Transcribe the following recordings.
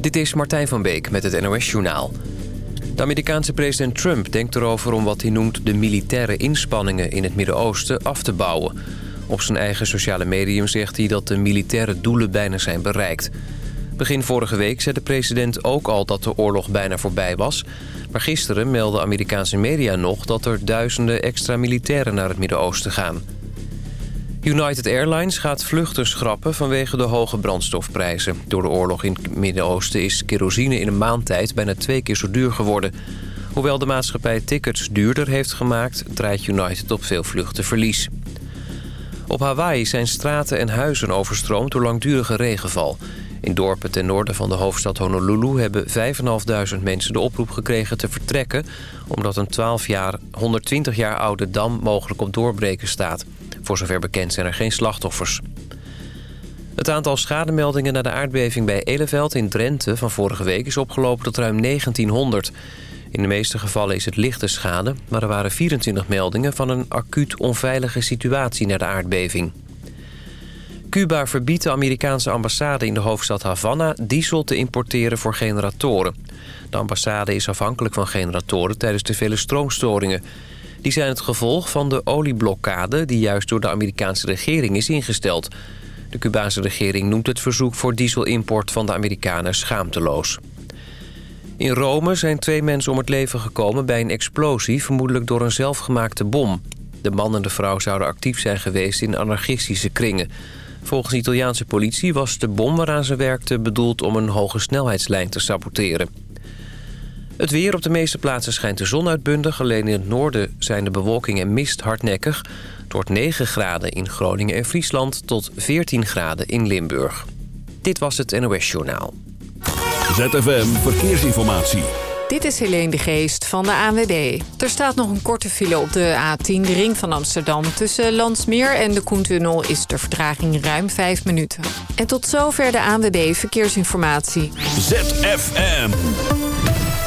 Dit is Martijn van Beek met het NOS-journaal. De Amerikaanse president Trump denkt erover om wat hij noemt... de militaire inspanningen in het Midden-Oosten af te bouwen. Op zijn eigen sociale medium zegt hij dat de militaire doelen bijna zijn bereikt. Begin vorige week zei de president ook al dat de oorlog bijna voorbij was... maar gisteren meldden Amerikaanse media nog... dat er duizenden extra militairen naar het Midden-Oosten gaan... United Airlines gaat vluchten schrappen vanwege de hoge brandstofprijzen. Door de oorlog in het Midden-Oosten is kerosine in een maand tijd bijna twee keer zo duur geworden. Hoewel de maatschappij tickets duurder heeft gemaakt, draait United op veel vluchten verlies. Op Hawaii zijn straten en huizen overstroomd door langdurige regenval. In dorpen ten noorden van de hoofdstad Honolulu hebben 5.500 mensen de oproep gekregen te vertrekken... omdat een 12 jaar, 120 jaar oude dam mogelijk op doorbreken staat. Voor zover bekend zijn er geen slachtoffers. Het aantal schademeldingen na de aardbeving bij Eleveld in Drenthe van vorige week is opgelopen tot ruim 1900. In de meeste gevallen is het lichte schade, maar er waren 24 meldingen van een acuut onveilige situatie na de aardbeving. Cuba verbiedt de Amerikaanse ambassade in de hoofdstad Havana diesel te importeren voor generatoren. De ambassade is afhankelijk van generatoren tijdens de vele stroomstoringen. Die zijn het gevolg van de olieblokkade die juist door de Amerikaanse regering is ingesteld. De Cubaanse regering noemt het verzoek voor dieselimport van de Amerikanen schaamteloos. In Rome zijn twee mensen om het leven gekomen bij een explosie... vermoedelijk door een zelfgemaakte bom. De man en de vrouw zouden actief zijn geweest in anarchistische kringen. Volgens de Italiaanse politie was de bom waaraan ze werkte... bedoeld om een hoge snelheidslijn te saboteren. Het weer op de meeste plaatsen schijnt de zon uitbundig. Alleen in het noorden zijn de bewolking en mist hardnekkig. Het wordt 9 graden in Groningen en Friesland tot 14 graden in Limburg. Dit was het NOS Journaal. ZFM Verkeersinformatie. Dit is Helene de Geest van de ANWB. Er staat nog een korte file op de A10, de ring van Amsterdam. Tussen Landsmeer en de Koentunnel is de vertraging ruim 5 minuten. En tot zover de ANWB Verkeersinformatie. ZFM.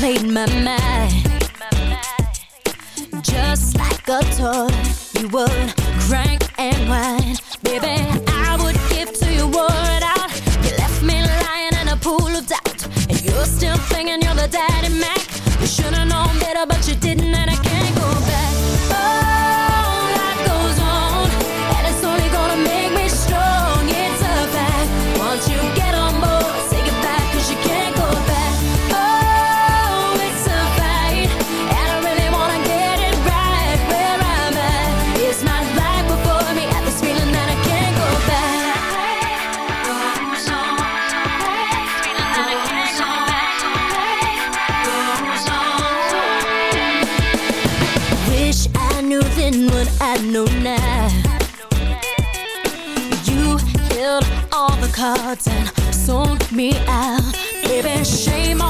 Played my mind. Just like a toy You would crank and whine. Baby, I would give to you word out You left me lying in a pool of doubt And you're still thinking you're the daddy Mac. You should've known better but you didn't and I me out. Baby, shame on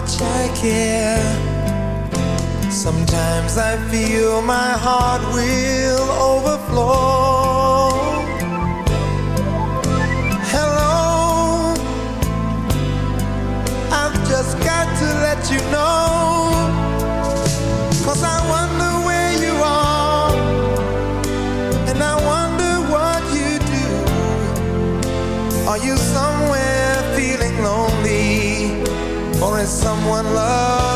much I care. Sometimes I feel my heart will overflow. Hello, I've just got to let you know. someone love.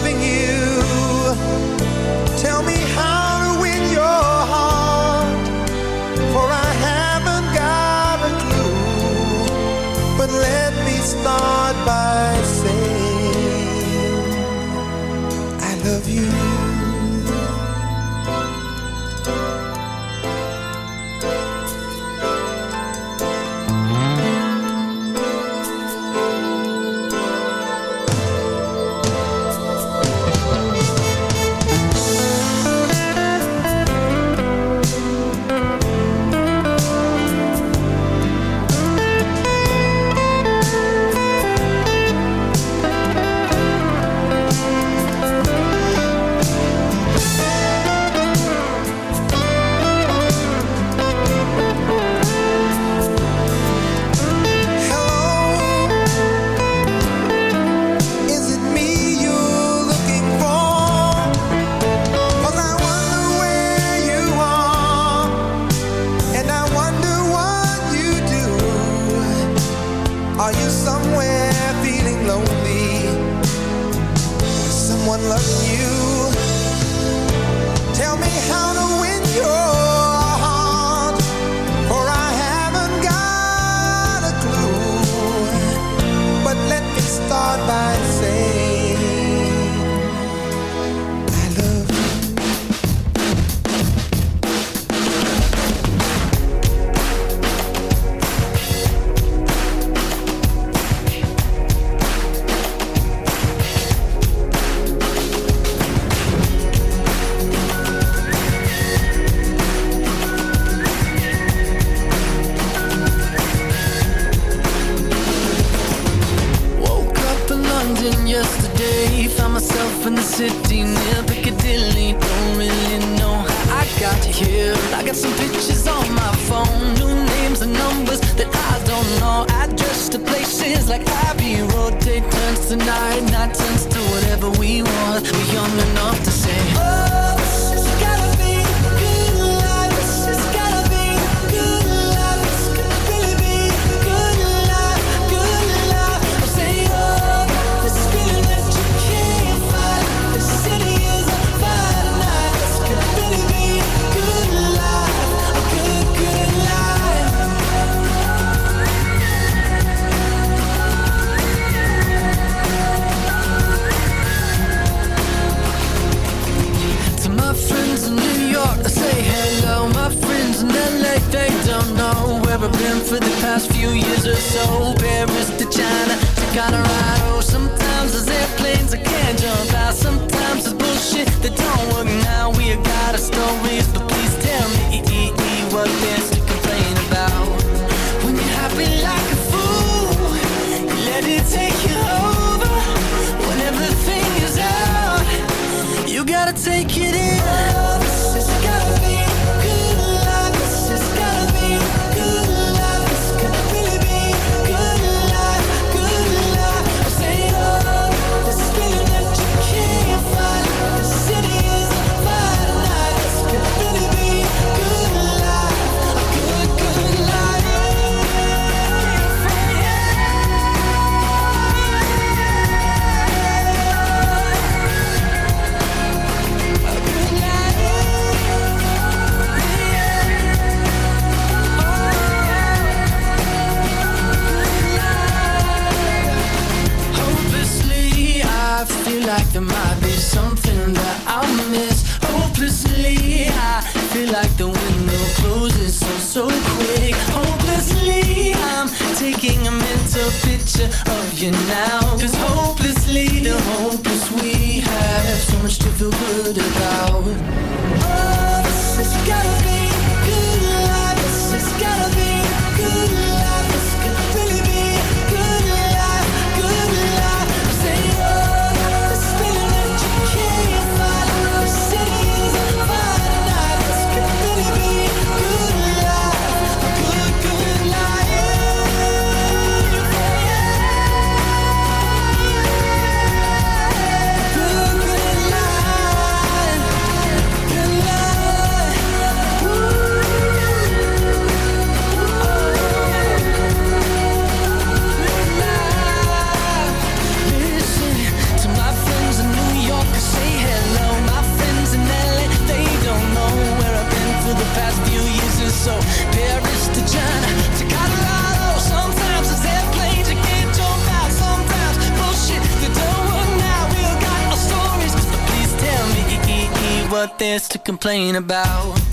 What there's to complain about.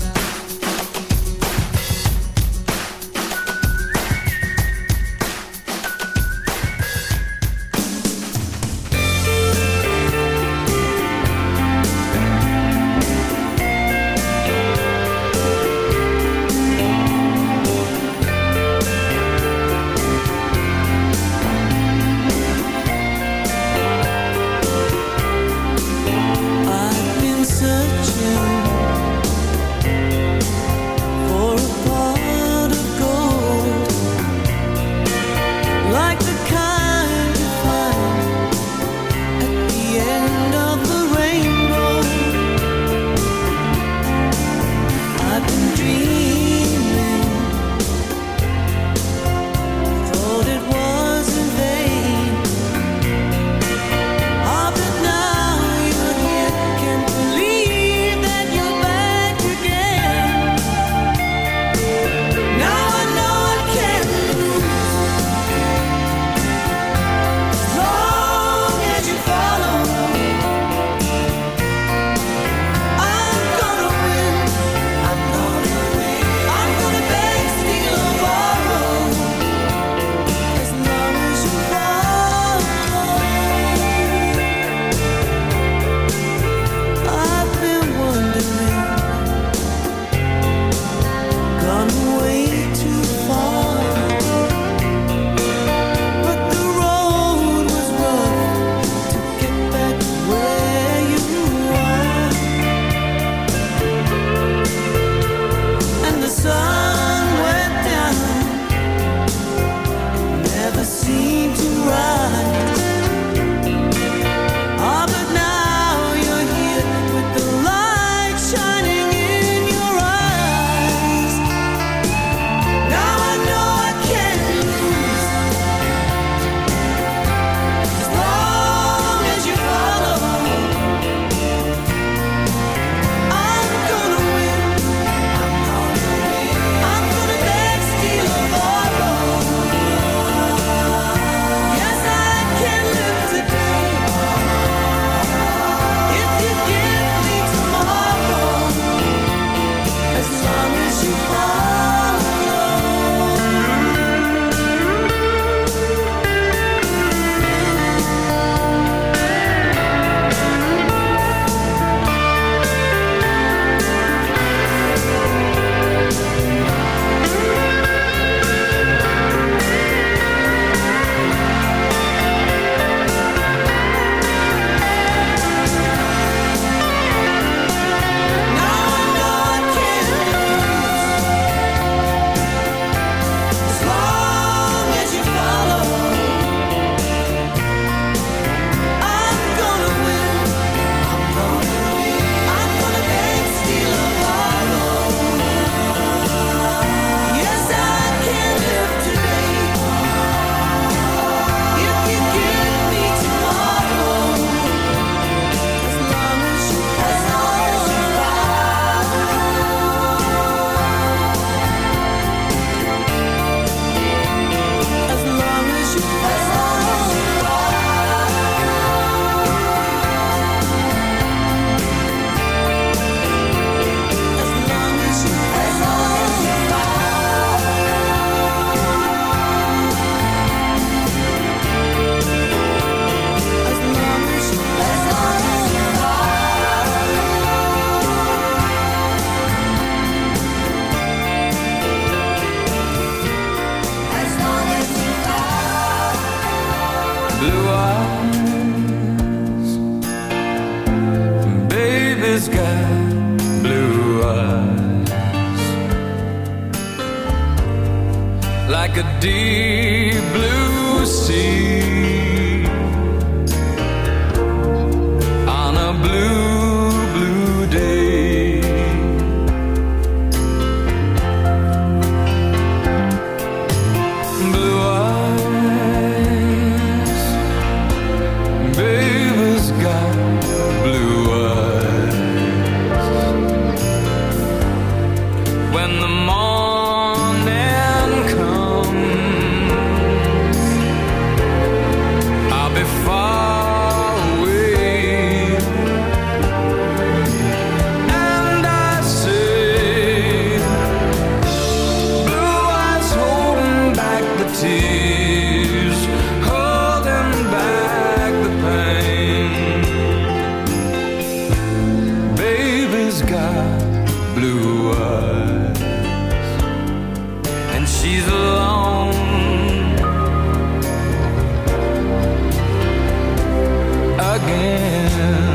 Again.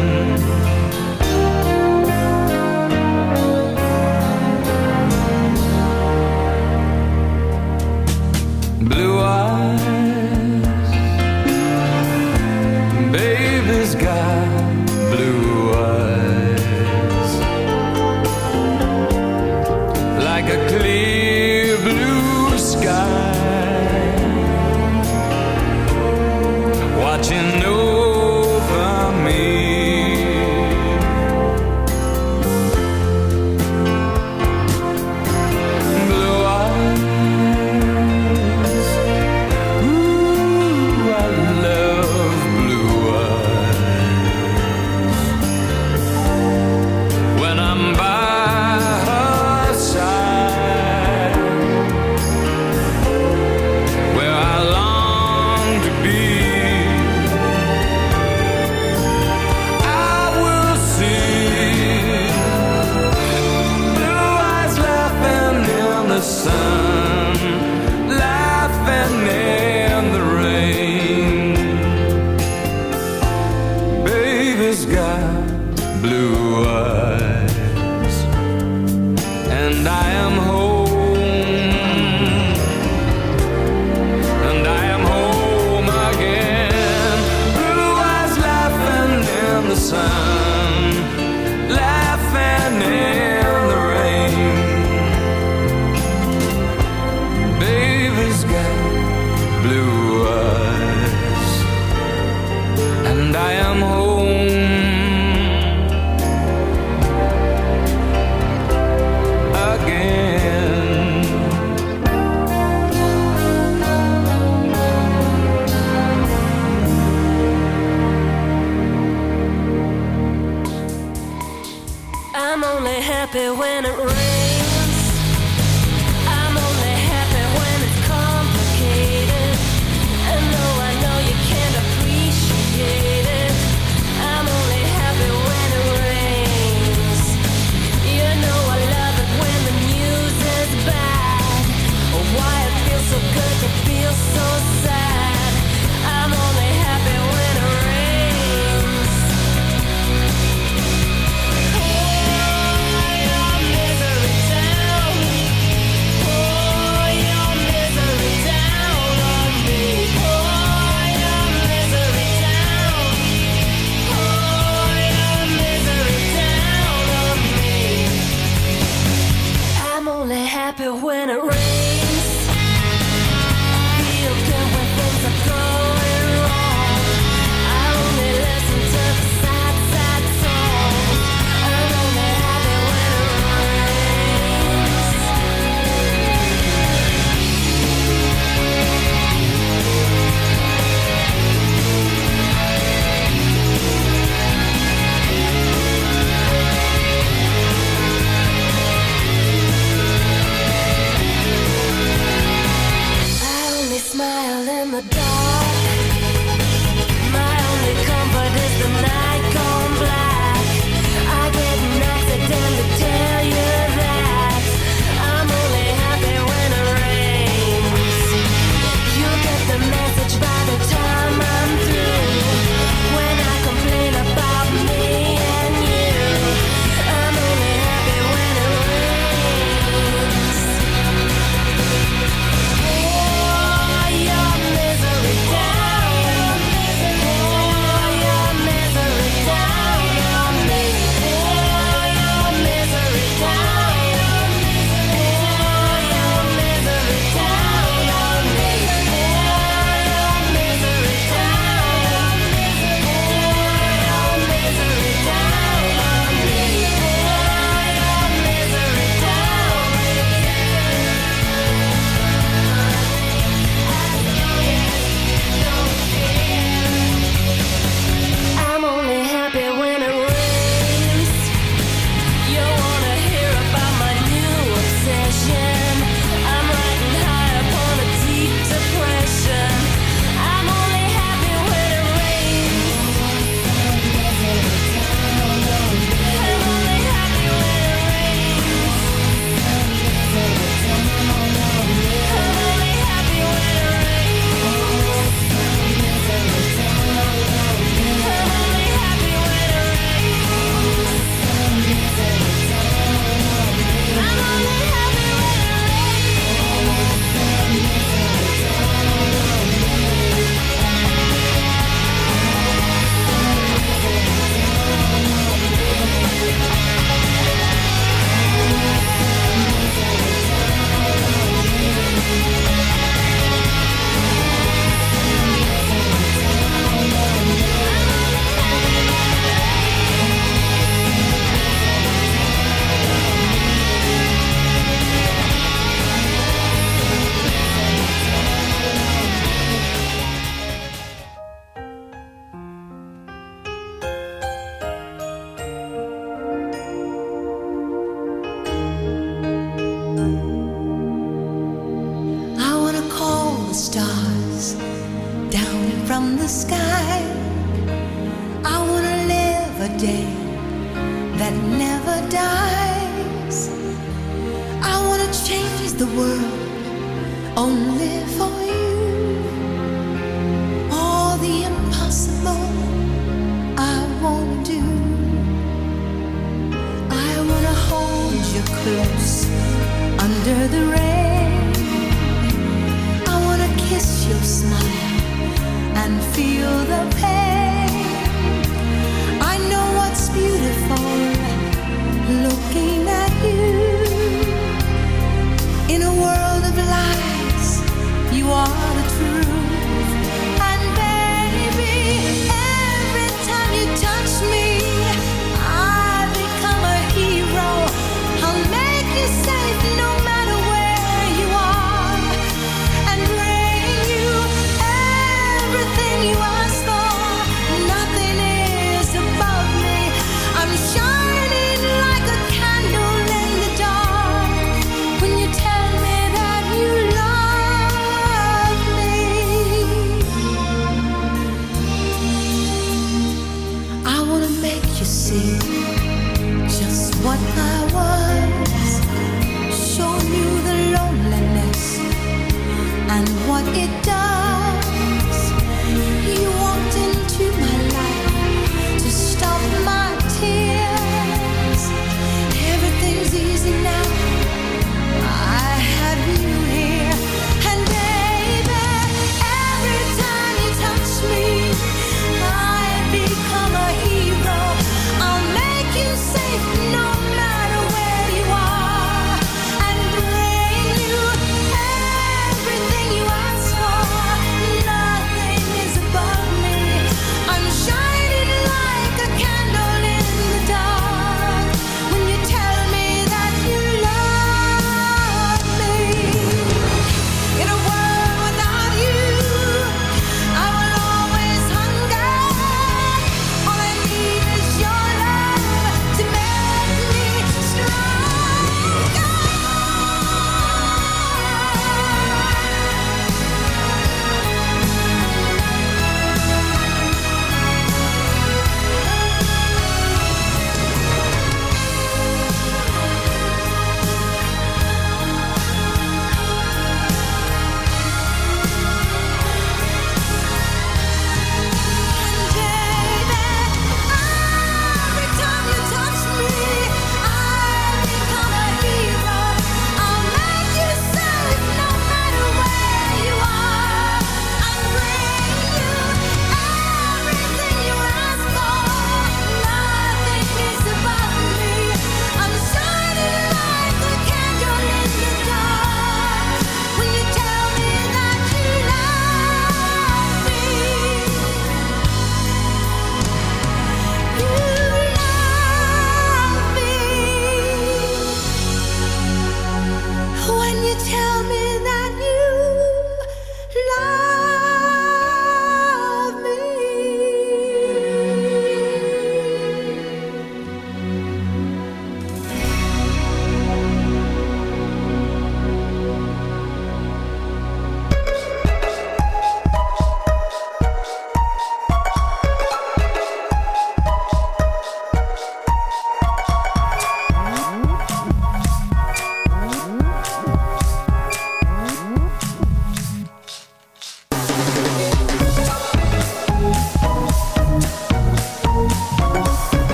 Tell me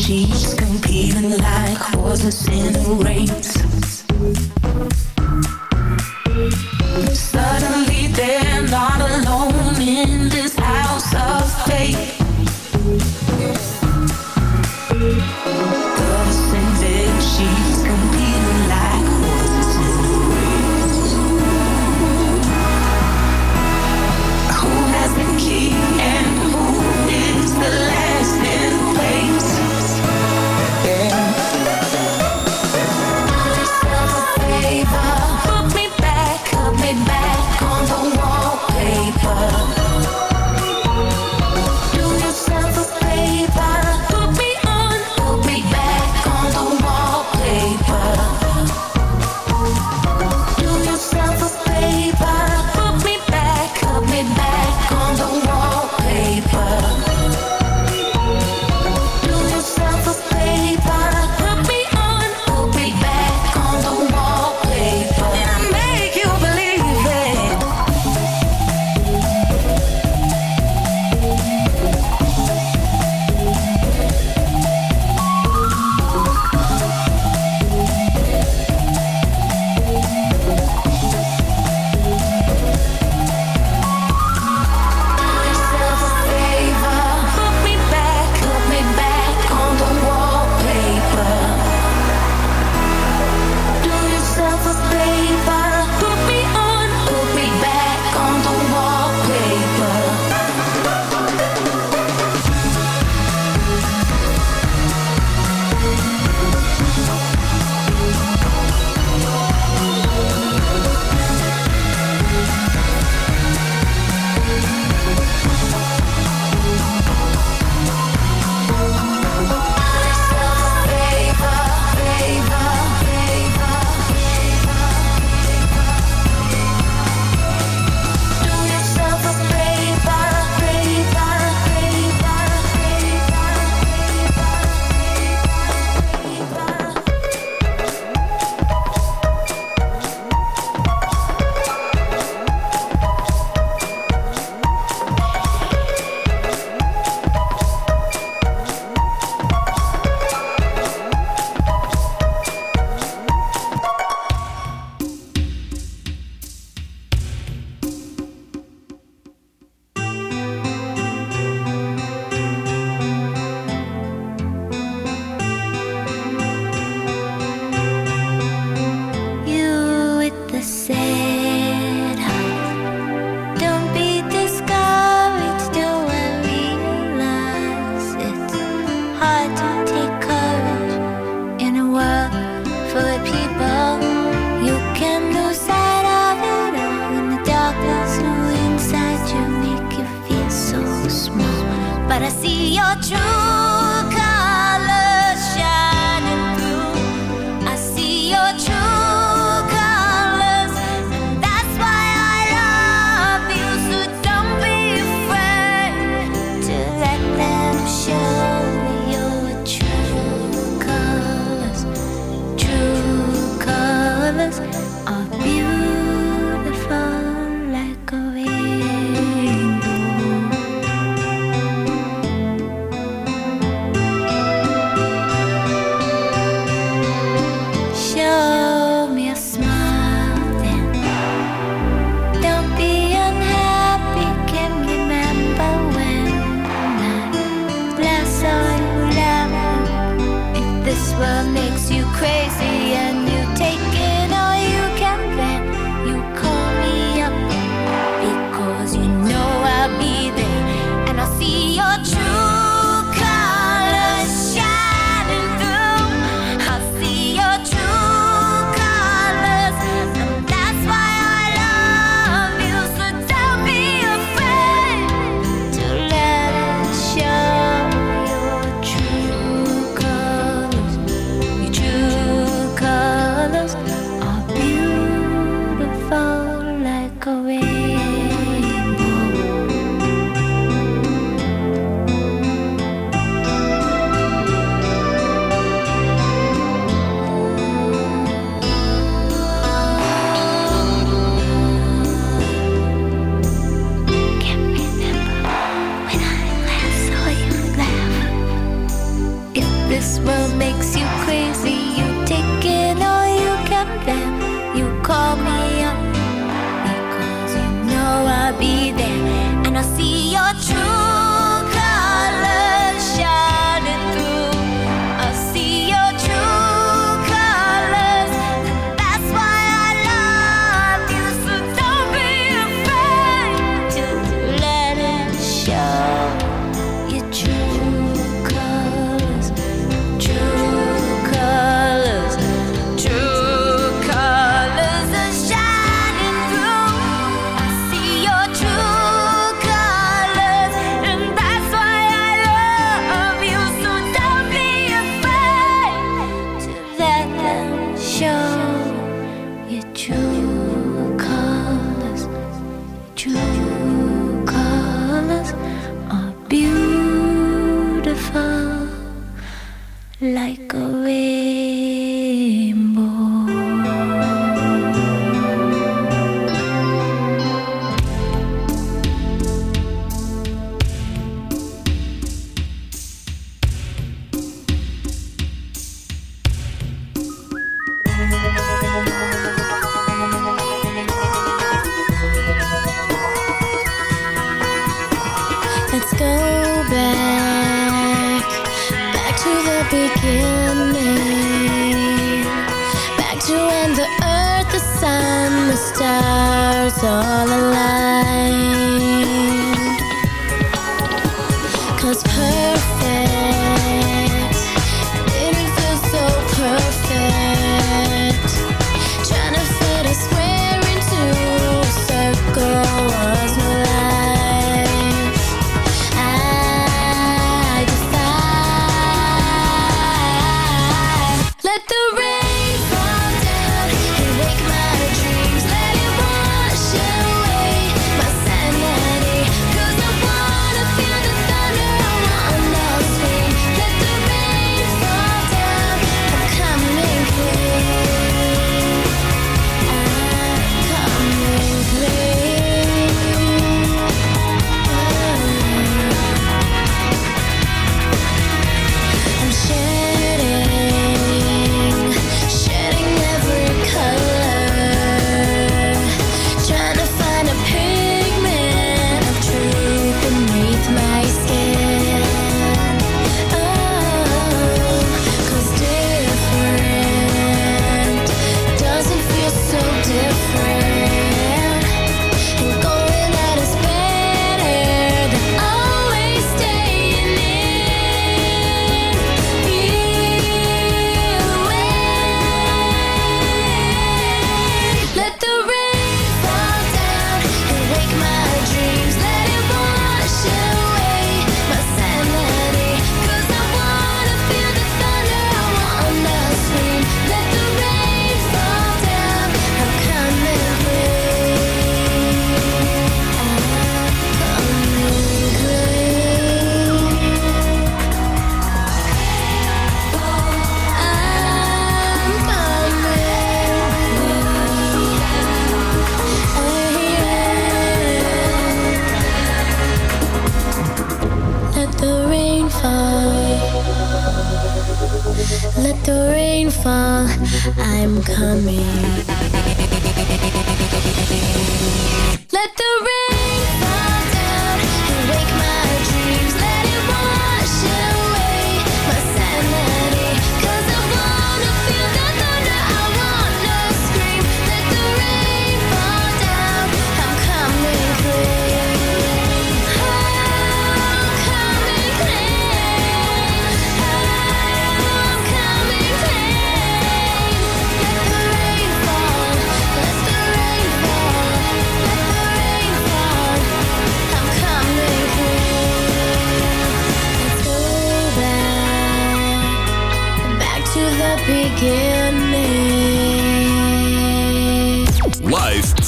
sheets competing like horses in a race.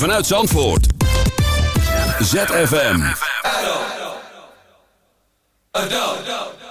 Vanuit Zandvoort. ZFM. Afternoon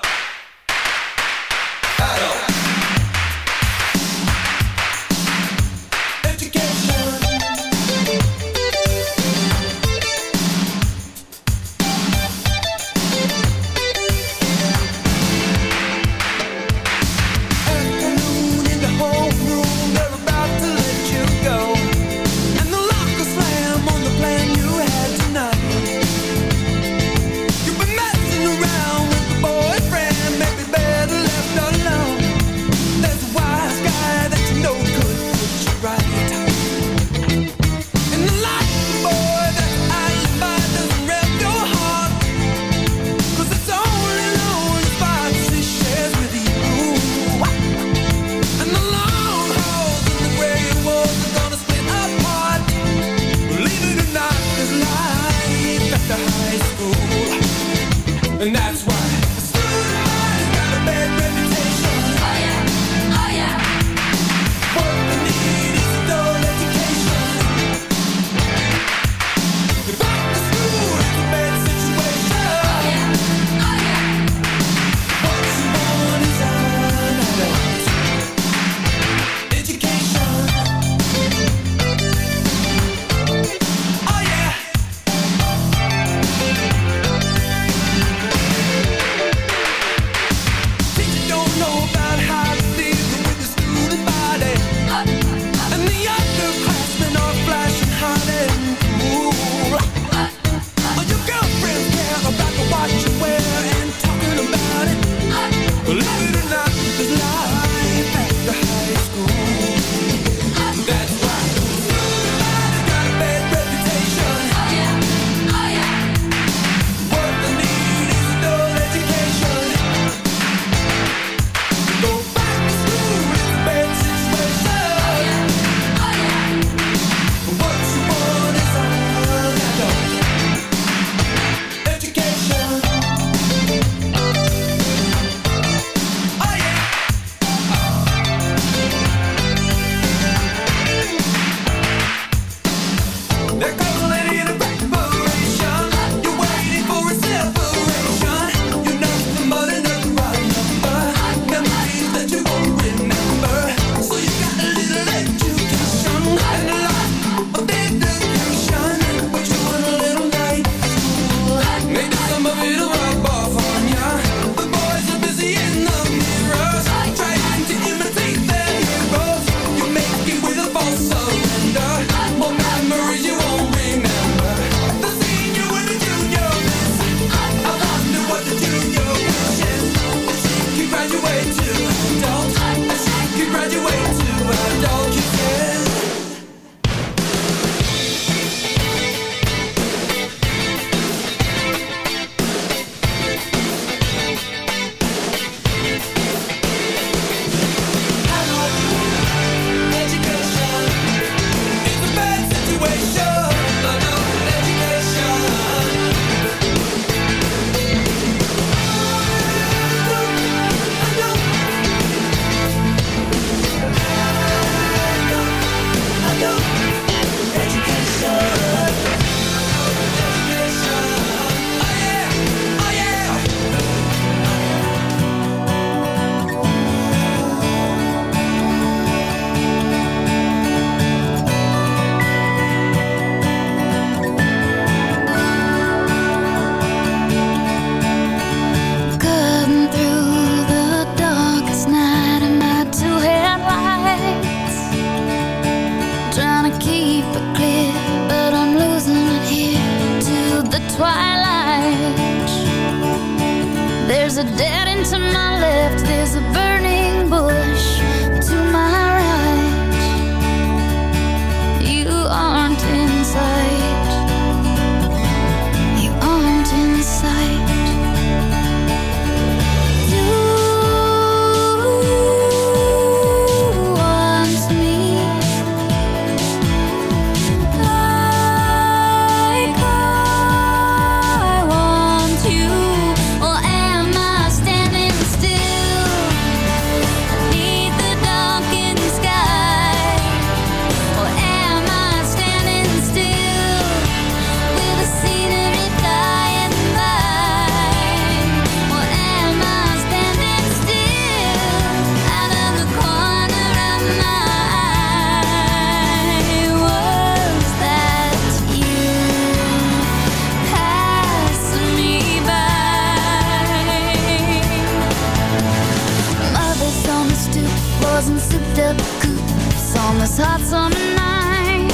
the on this hot summer night.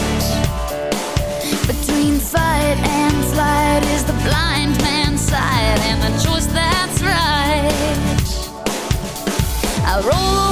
Between fight and flight is the blind man's sight and the choice that's right. I roll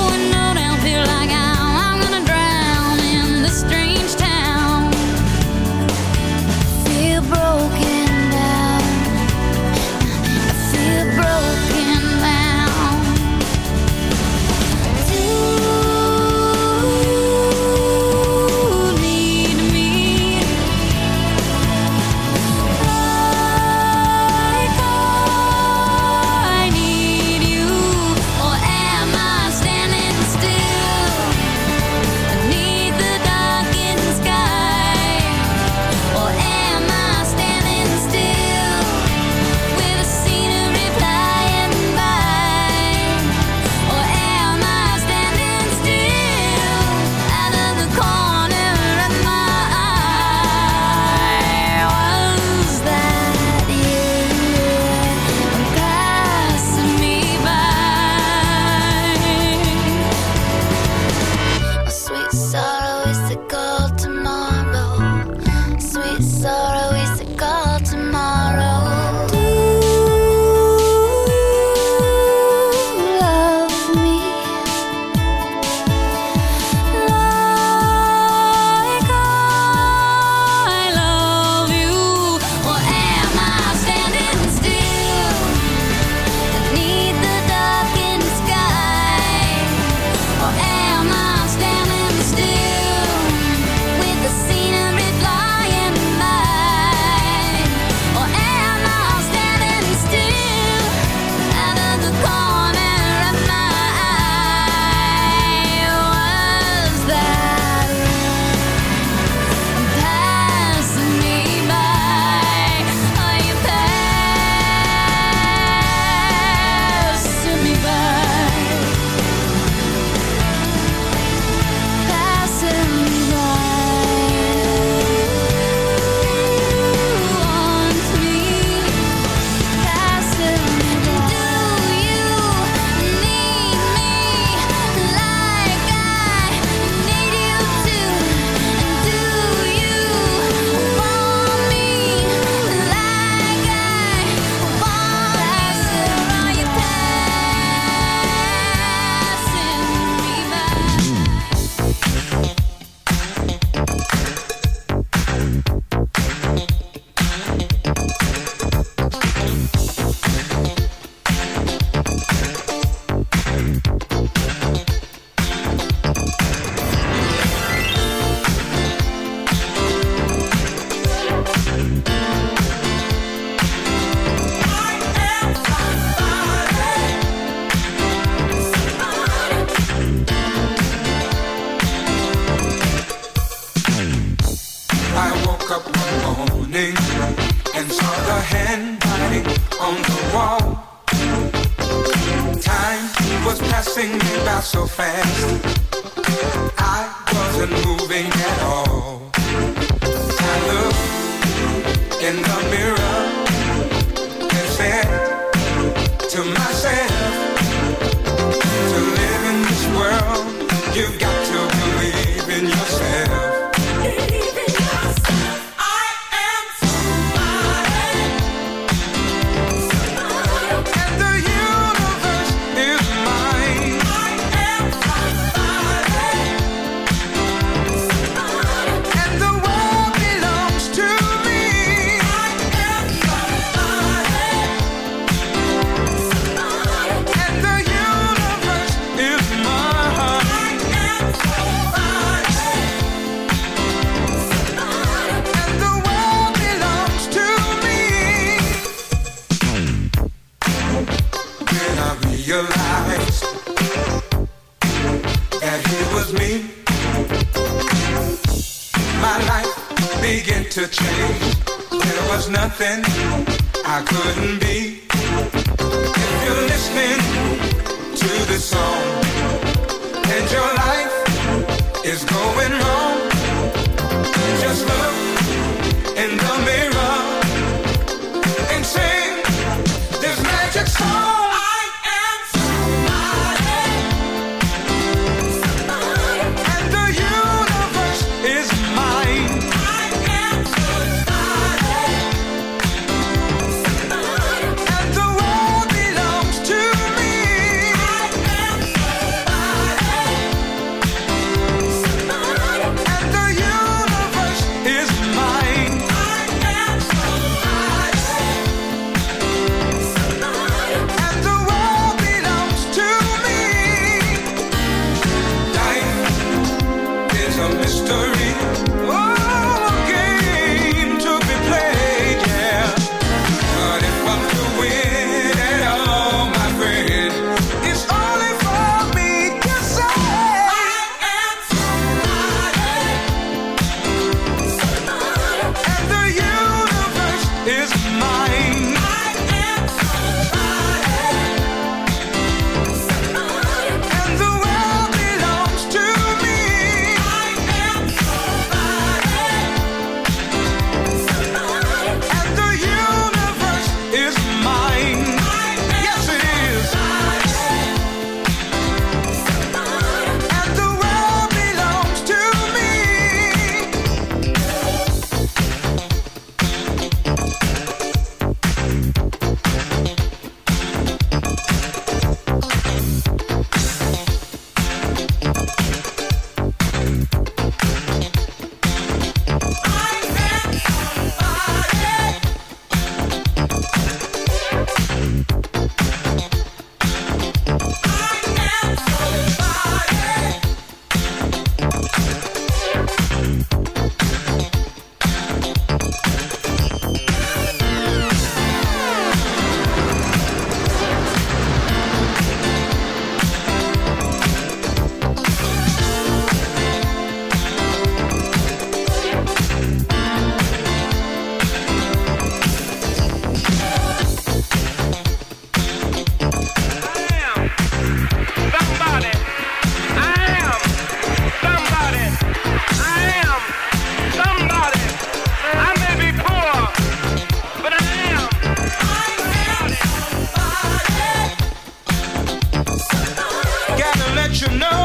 you know.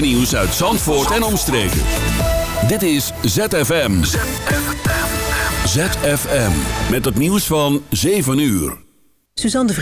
Nieuws uit Zandvoort en omstreken. Dit is ZFM. ZFM. Met het nieuws van 7 uur. Suzanne